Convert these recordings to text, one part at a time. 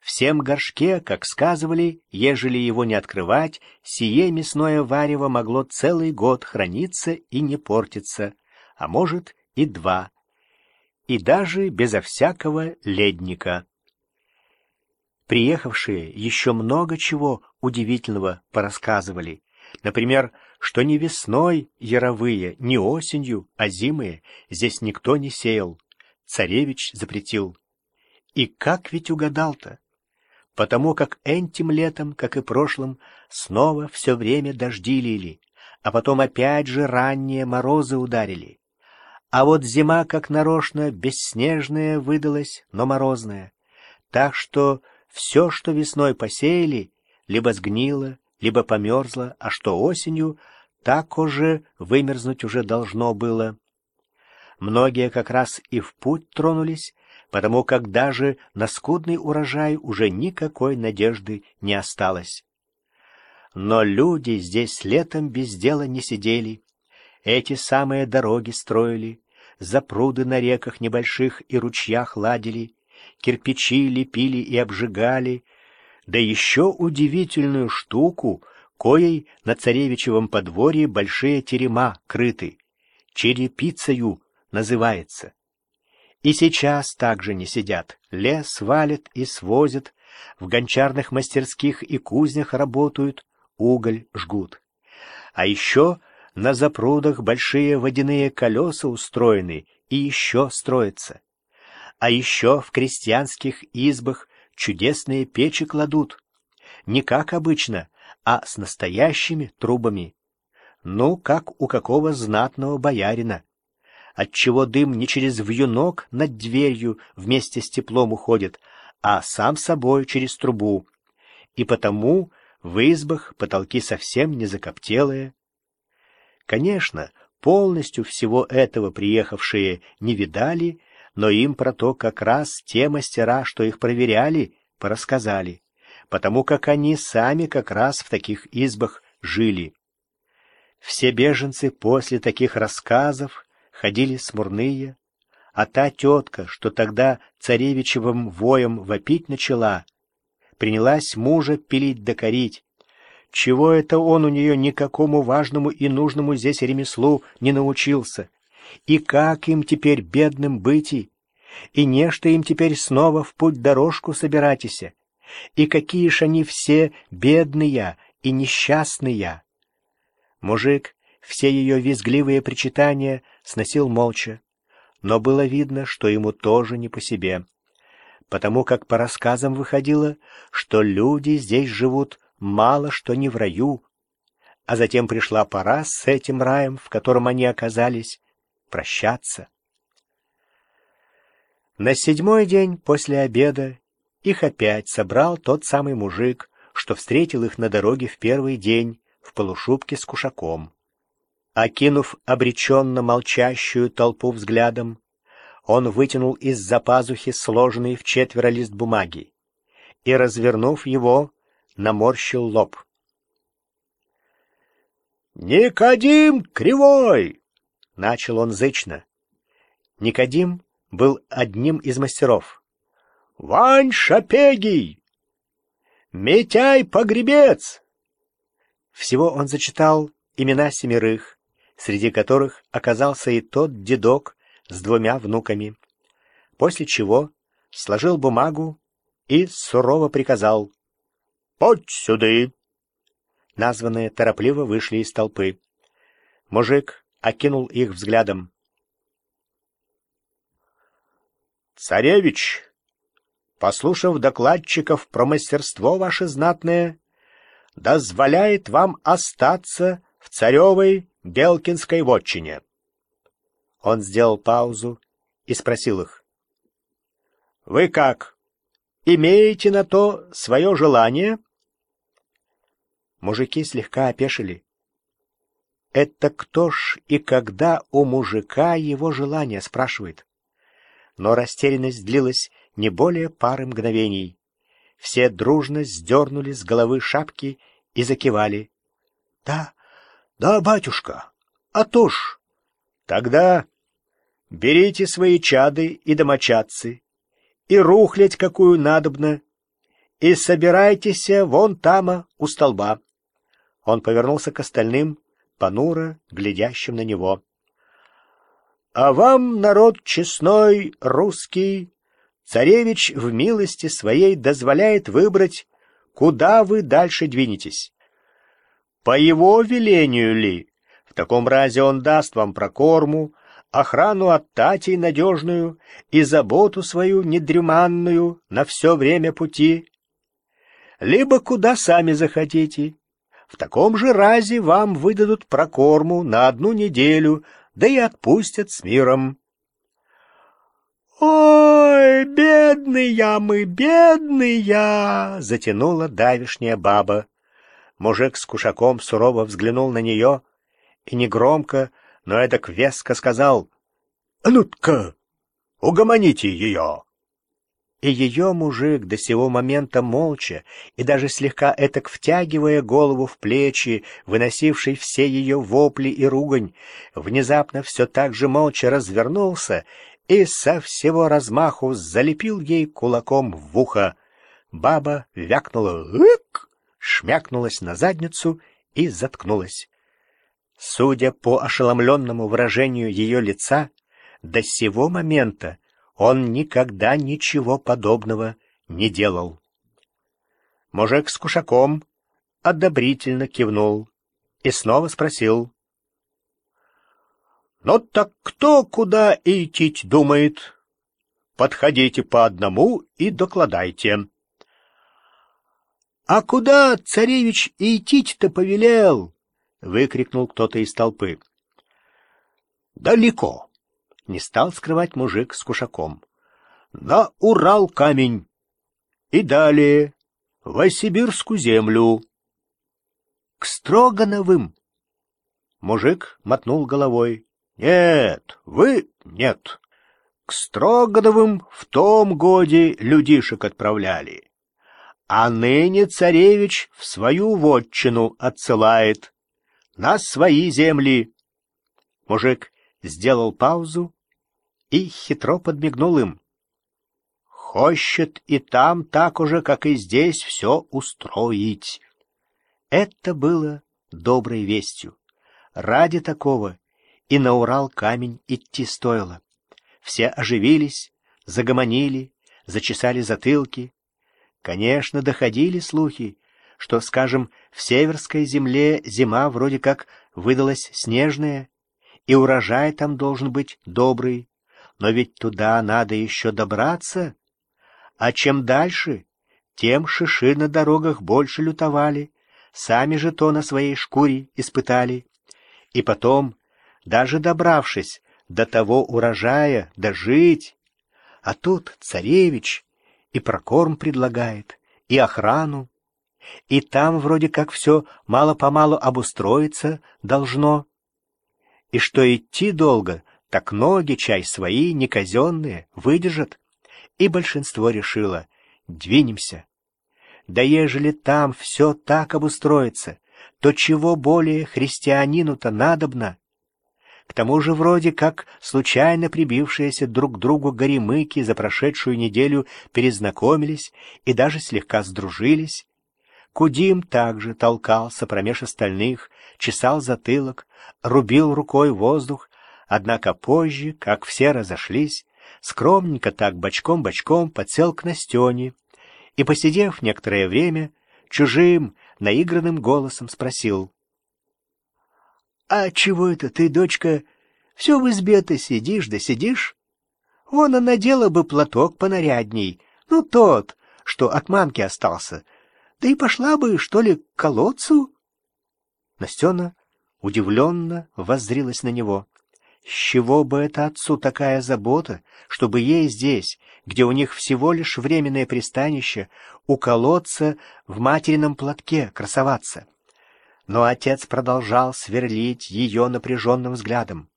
Всем горшке, как сказывали, ежели его не открывать, сие мясное варево могло целый год храниться и не портиться, а может и два, и даже безо всякого ледника. Приехавшие еще много чего удивительного порассказывали. Например, что ни весной яровые, ни осенью, а зимые здесь никто не сеял. Царевич запретил. И как ведь угадал-то? Потому как этим летом, как и прошлым, снова все время дожди лили, а потом опять же ранние морозы ударили. А вот зима, как нарочно, бесснежная выдалась, но морозная. Так что все, что весной посеяли, либо сгнило, либо померзло, а что осенью, так уже вымерзнуть уже должно было. Многие как раз и в путь тронулись, потому как даже на скудный урожай уже никакой надежды не осталось. Но люди здесь летом без дела не сидели. Эти самые дороги строили, запруды на реках небольших и ручьях ладили, кирпичи лепили и обжигали, да еще удивительную штуку, коей на царевичевом подворье большие терема крыты, черепицею называется. И сейчас также не сидят, лес валят и свозят, в гончарных мастерских и кузнях работают, уголь жгут. А еще на запрудах большие водяные колеса устроены и еще строятся. А еще в крестьянских избах чудесные печи кладут. Не как обычно, а с настоящими трубами. Ну, как у какого знатного боярина. Отчего дым не через вьюнок над дверью вместе с теплом уходит, а сам собой через трубу. И потому в избах потолки совсем не закоптелые. Конечно, полностью всего этого приехавшие не видали но им про то как раз те мастера, что их проверяли, порассказали, потому как они сами как раз в таких избах жили. Все беженцы после таких рассказов ходили смурные, а та тетка, что тогда царевичевым воем вопить начала, принялась мужа пилить да корить. Чего это он у нее никакому важному и нужному здесь ремеслу не научился? И как им теперь, бедным, быть и? И нечто им теперь снова в путь дорожку собиратися? И какие ж они все бедные и несчастные? Мужик все ее визгливые причитания сносил молча, но было видно, что ему тоже не по себе, потому как по рассказам выходило, что люди здесь живут мало что не в раю, а затем пришла пора с этим раем, в котором они оказались, прощаться. На седьмой день после обеда их опять собрал тот самый мужик, что встретил их на дороге в первый день в полушубке с кушаком. Окинув обреченно молчащую толпу взглядом, он вытянул из-за пазухи сложенный в четверо лист бумаги и, развернув его, наморщил лоб. «Никодим Кривой!» Начал он зычно. Никодим был одним из мастеров. «Вань Шапегий! Митяй Погребец!» Всего он зачитал имена семерых, среди которых оказался и тот дедок с двумя внуками, после чего сложил бумагу и сурово приказал «Подь сюды!» Названные торопливо вышли из толпы. Мужик окинул их взглядом. «Царевич, послушав докладчиков про мастерство ваше знатное, дозволяет вам остаться в царевой Белкинской вотчине». Он сделал паузу и спросил их. «Вы как, имеете на то свое желание?» Мужики слегка опешили. Это кто ж и когда у мужика его желание спрашивает? Но растерянность длилась не более пары мгновений. Все дружно сдернули с головы шапки и закивали. — Да, да, батюшка, а то ж. Тогда берите свои чады и домочадцы, и рухлядь какую надобно, и собирайтесь вон тама у столба. Он повернулся к остальным, понуро глядящим на него. — А вам, народ честной, русский, царевич в милости своей дозволяет выбрать, куда вы дальше двинетесь. По его велению ли? В таком разе он даст вам прокорму, охрану от татей надежную и заботу свою недрюманную на все время пути. Либо куда сами захотите, в таком же разе вам выдадут прокорму на одну неделю, да и отпустят с миром. «Ой, бедные мы, бедные!» — затянула давишняя баба. Мужик с кушаком сурово взглянул на нее и негромко, но эдак веско сказал «А ну-ка, угомоните ее!» И ее мужик до сего момента молча и даже слегка этак втягивая голову в плечи, выносивший все ее вопли и ругань, внезапно все так же молча развернулся и со всего размаху залепил ей кулаком в ухо. Баба вякнула «Ык!», шмякнулась на задницу и заткнулась. Судя по ошеломленному выражению ее лица, до сего момента он никогда ничего подобного не делал. Мужик с кушаком одобрительно кивнул и снова спросил. — Ну так кто куда идти думает? Подходите по одному и докладайте. — А куда царевич идти-то повелел? — выкрикнул кто-то из толпы. — Далеко. Не стал скрывать мужик с кушаком. На Урал камень. И далее в Осибирскую землю. К Строгановым. Мужик мотнул головой. Нет, вы нет. К Строгановым в том годе людишек отправляли. А ныне царевич в свою вотчину отсылает. На свои земли. Мужик сделал паузу и хитро подмигнул им. Хочет и там так уже, как и здесь, все устроить. Это было доброй вестью. Ради такого и на Урал камень идти стоило. Все оживились, загомонили, зачесали затылки. Конечно, доходили слухи, что, скажем, в северской земле зима вроде как выдалась снежная, и урожай там должен быть добрый, но ведь туда надо еще добраться. А чем дальше, тем шиши на дорогах больше лютовали, сами же то на своей шкуре испытали. И потом, даже добравшись до того урожая, дожить, а тут царевич и прокорм предлагает, и охрану, и там вроде как все мало-помалу обустроиться должно. И что идти долго, так ноги, чай свои, не казенные, выдержат. И большинство решило — двинемся. Да ежели там все так обустроится, то чего более христианину-то надобно? К тому же вроде как случайно прибившиеся друг к другу горемыки за прошедшую неделю перезнакомились и даже слегка сдружились. Кудим также толкался промеж остальных, чесал затылок, рубил рукой воздух, Однако позже, как все разошлись, скромненько так бочком-бочком подсел к Настене и, посидев некоторое время, чужим, наигранным голосом спросил. — А чего это ты, дочка, все в избе-то сидишь да сидишь? Вон она надела бы платок понарядней, ну тот, что от мамки остался, да и пошла бы, что ли, к колодцу? Настена удивленно воззрилась на него. С чего бы это отцу такая забота, чтобы ей здесь, где у них всего лишь временное пристанище, уколоться в материном платке, красоваться? Но отец продолжал сверлить ее напряженным взглядом.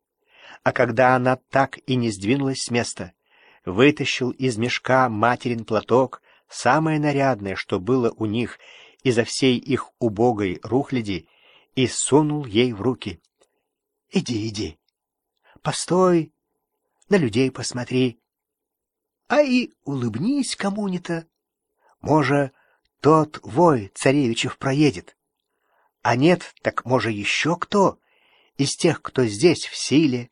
А когда она так и не сдвинулась с места, вытащил из мешка материн платок, самое нарядное, что было у них изо всей их убогой рухляди, и сунул ей в руки. — Иди, иди, постой, на людей посмотри. А и улыбнись кому-нибудь. Може, тот вой царевичев проедет. А нет, так, может, еще кто? Из тех, кто здесь в силе,